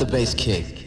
the bass kick.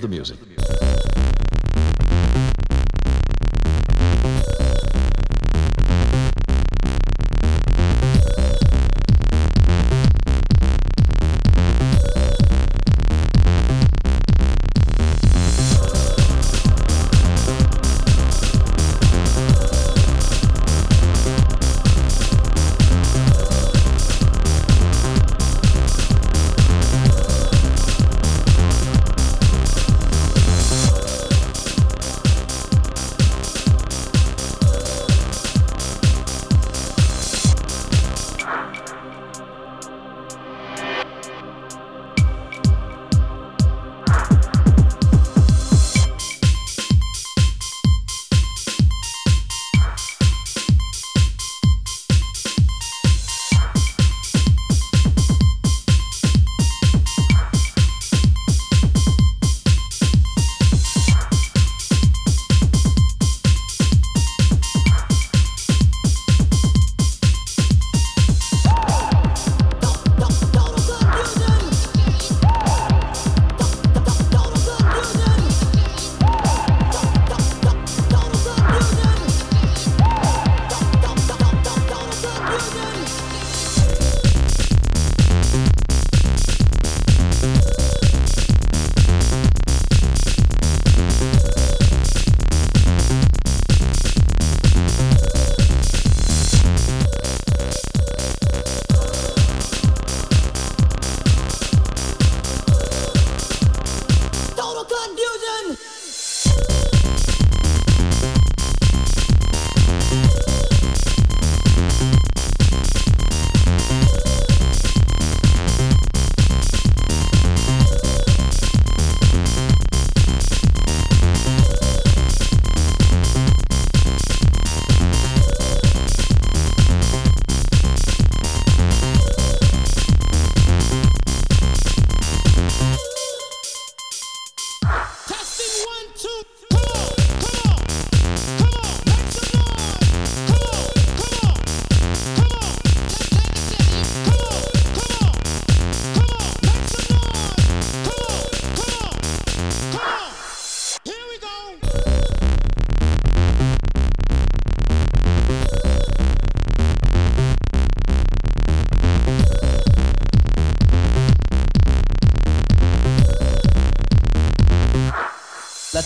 the music.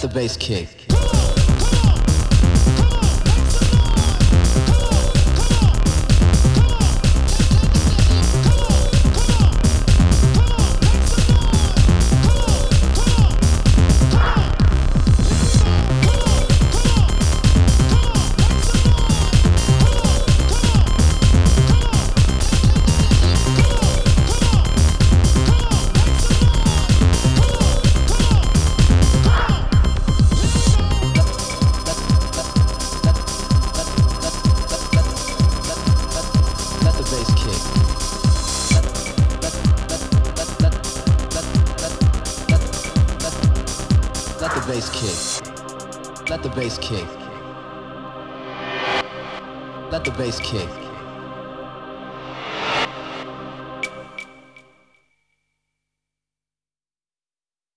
The bass kick. Bass kick. Let the bass kick. Let the bass kick.